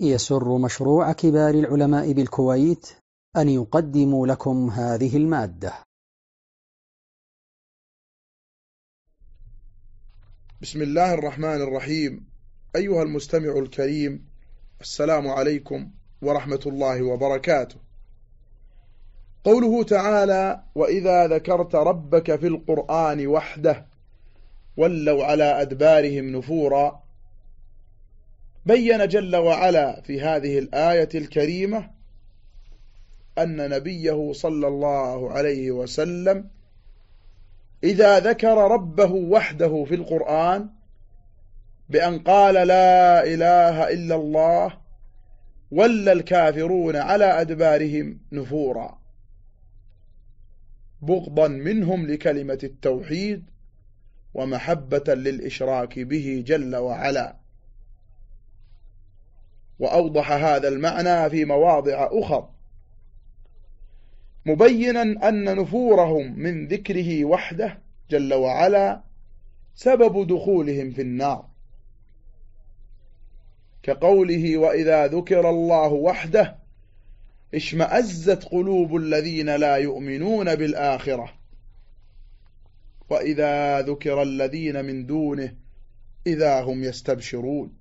يسر مشروع كبار العلماء بالكويت أن يقدم لكم هذه المادة. بسم الله الرحمن الرحيم. أيها المستمع الكريم السلام عليكم ورحمة الله وبركاته. قوله تعالى وإذا ذكرت ربك في القرآن وحده ولوا على أدبارهم نفورا بين جل وعلا في هذه الآية الكريمة أن نبيه صلى الله عليه وسلم إذا ذكر ربه وحده في القرآن بأن قال لا إله إلا الله ولا الكافرون على أدبارهم نفورا. بغضا منهم لكلمة التوحيد ومحبة للإشراك به جل وعلا. وأوضح هذا المعنى في مواضع أخر. مبينا أن نفورهم من ذكره وحده جل وعلا سبب دخولهم في النار. كقوله وإذا ذكر الله وحده اشمأزت قلوب الذين لا يؤمنون بالآخرة. وإذا ذكر الذين من دونه إذا هم يستبشرون.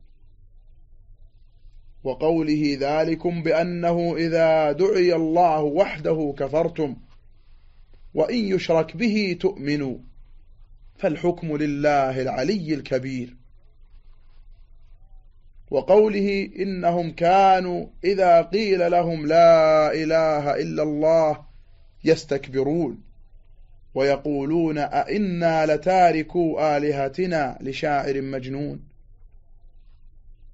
وقوله ذلكم بأنه إذا دعي الله وحده كفرتم وإن يشرك به تؤمنوا فالحكم لله العلي الكبير. وقوله إنهم كانوا إذا قيل لهم لا إله إلا الله يستكبرون ويقولون أئنا لتاركوا آلهتنا لشاعر مجنون.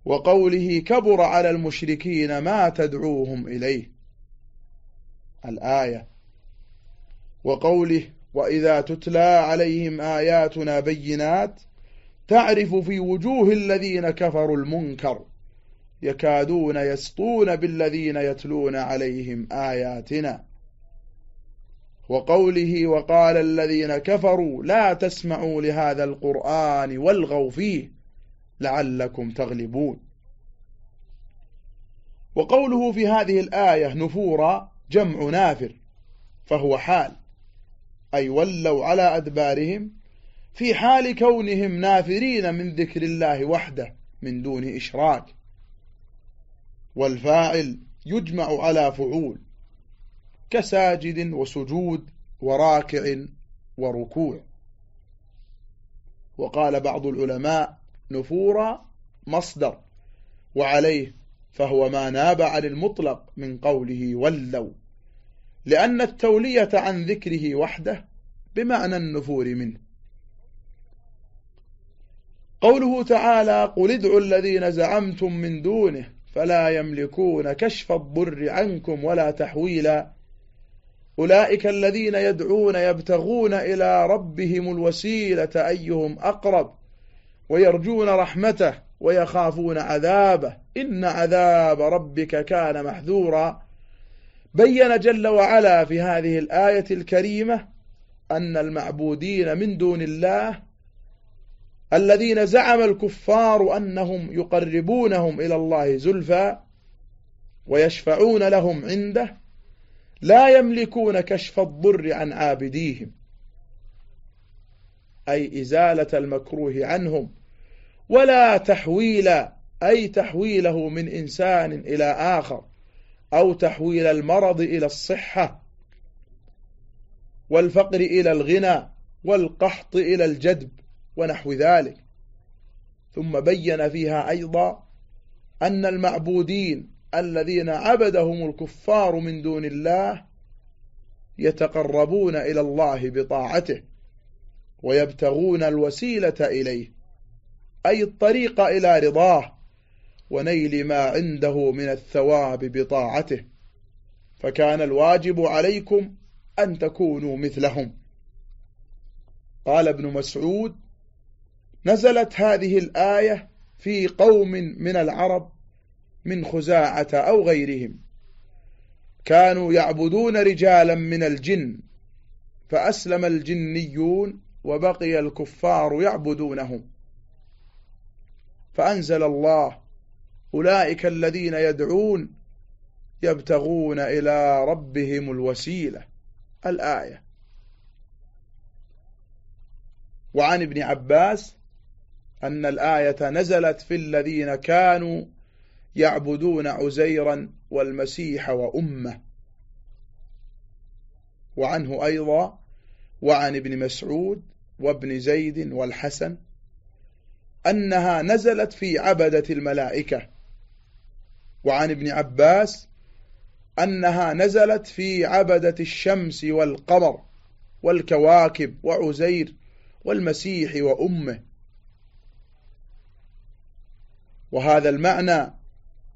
وقوله كبر على المشركين ما تدعوهم إليه. الآية. وقوله وإذا تتلى عليهم آياتنا بينات تعرف في وجوه الذين كفروا المنكر يكادون يسطون بالذين يتلون عليهم آياتنا. وقوله وقال الذين كفروا لا تسمعوا لهذا القرآن والغوا فيه. لعلكم تغلبون. وقوله في هذه الآية نفورا جمع نافر فهو حال. أي ولوا على أدبارهم في حال كونهم نافرين من ذكر الله وحده من دون إشراك. والفاعل يجمع على فعول كساجد وسجود وراكع وركوع. وقال بعض العلماء نفورا مصدر وعليه فهو ما ناب عن المطلق من قوله ولوا لأن التولية عن ذكره وحده بمعنى النفور منه. قوله تعالى قل ادعوا الذين زعمتم من دونه فلا يملكون كشف الضر عنكم ولا تحويلا أولئك الذين يدعون يبتغون إلى ربهم الوسيلة أيهم أقرب ويرجون رحمته ويخافون عذابه. إن عذاب ربك كان محذورا. بين جل وعلا في هذه الآية الكريمة أن المعبودين من دون الله الذين زعم الكفار أنهم يقربونهم إلى الله زلفى ويشفعون لهم عنده لا يملكون كشف الضر عن عابديهم أي إزالة المكروه عنهم. ولا تحويل أي تحويله من إنسان إلى آخر أو تحويل المرض إلى الصحة والفقر إلى الغنى والقحط إلى الجدب ونحو ذلك. ثم بين فيها أيضا أن المعبودين الذين عبدهم الكفار من دون الله يتقربون إلى الله بطاعته ويبتغون الوسيلة إليه. أي الطريق إلى رضاه ونيل ما عنده من الثواب بطاعته. فكان الواجب عليكم أن تكونوا مثلهم. قال ابن مسعود نزلت هذه الآية في قوم من العرب من خزاعة أو غيرهم. كانوا يعبدون رجالا من الجن فأسلم الجنيون وبقي الكفار يعبدونهم. فأنزل الله. أولئك الذين يدعون يبتغون إلى ربهم الوسيلة. الآية. وعن ابن عباس أن الآية نزلت في الذين كانوا يعبدون عزيرا والمسيح وأمه. وعنه أيضا وعن ابن مسعود وابن زيد والحسن أنها نزلت في عبدة الملائكة. وعن ابن عباس أنها نزلت في عبدة الشمس والقمر والكواكب وعزير والمسيح وأمه. وهذا المعنى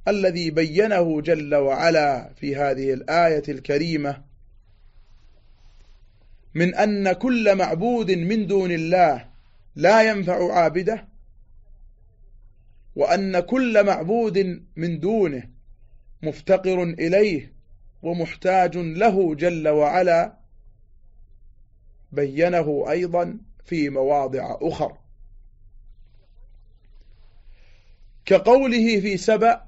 الذي بينه جل وعلا في هذه الآية الكريمة من أن كل معبود من دون الله لا ينفع عابده وأن كل معبود من دونه مفتقر إليه ومحتاج له جل وعلا. بينه أيضا في مواضع أخر. كقوله في سبأ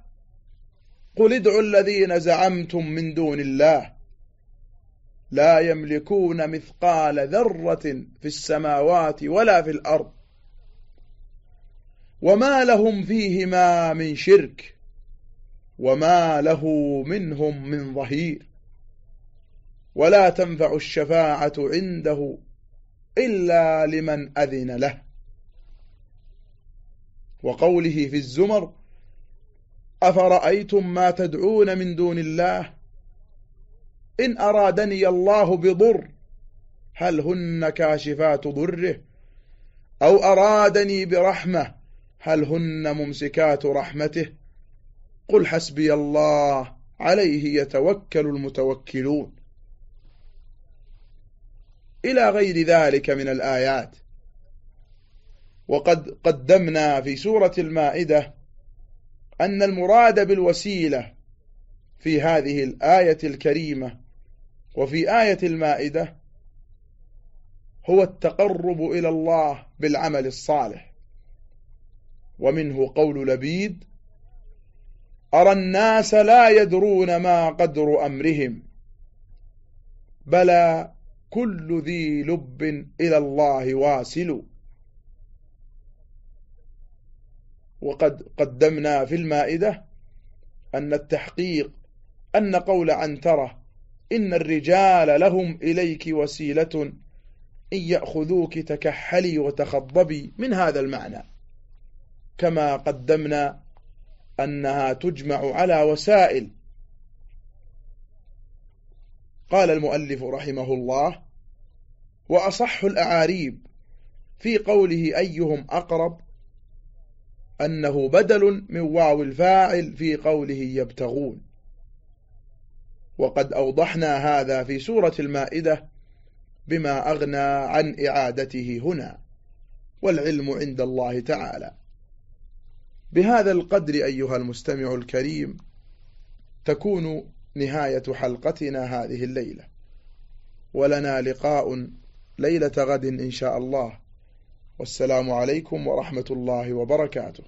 قل ادعوا الذين زعمتم من دون الله لا يملكون مثقال ذرة في السماوات ولا في الأرض وما لهم فيهما من شرك وما له منهم من ظهير ولا تنفع الشفاعة عنده إلا لمن أذن له وقوله في الزمر أفرأيتم ما تدعون من دون الله إن أرادني الله بضر هل هن كاشفات ضره أو أرادني برحمة هل هن ممسكات رحمته؟ قل حسبي الله عليه يتوكل المتوكلون. إلى غير ذلك من الآيات. وقد قدمنا في سورة المائدة أن المراد بالوسيلة في هذه الآية الكريمة وفي آية المائدة هو التقرب إلى الله بالعمل الصالح. ومنه قول لبيد أرى الناس لا يدرون ما قدر أمرهم بلى كل ذي لب إلى الله واسل وقد قدمنا في المائدة أن التحقيق أن قول عنترة إن الرجال لهم إليك وسيلة إن يأخذوك تكحلي وتخضبي من هذا المعنى. كما قدمنا أنها تجمع على وسائل. قال المؤلف رحمه الله وأصح الأعاريب في قوله أيهم أقرب أنه بدل من واو الفاعل في قوله يبتغون. وقد أوضحنا هذا في سورة المائدة بما أغنى عن إعادته هنا والعلم عند الله تعالى. بهذا القدر أيها المستمع الكريم تكون نهاية حلقتنا هذه الليلة. ولنا لقاء ليلة غد إن شاء الله. والسلام عليكم ورحمة الله وبركاته.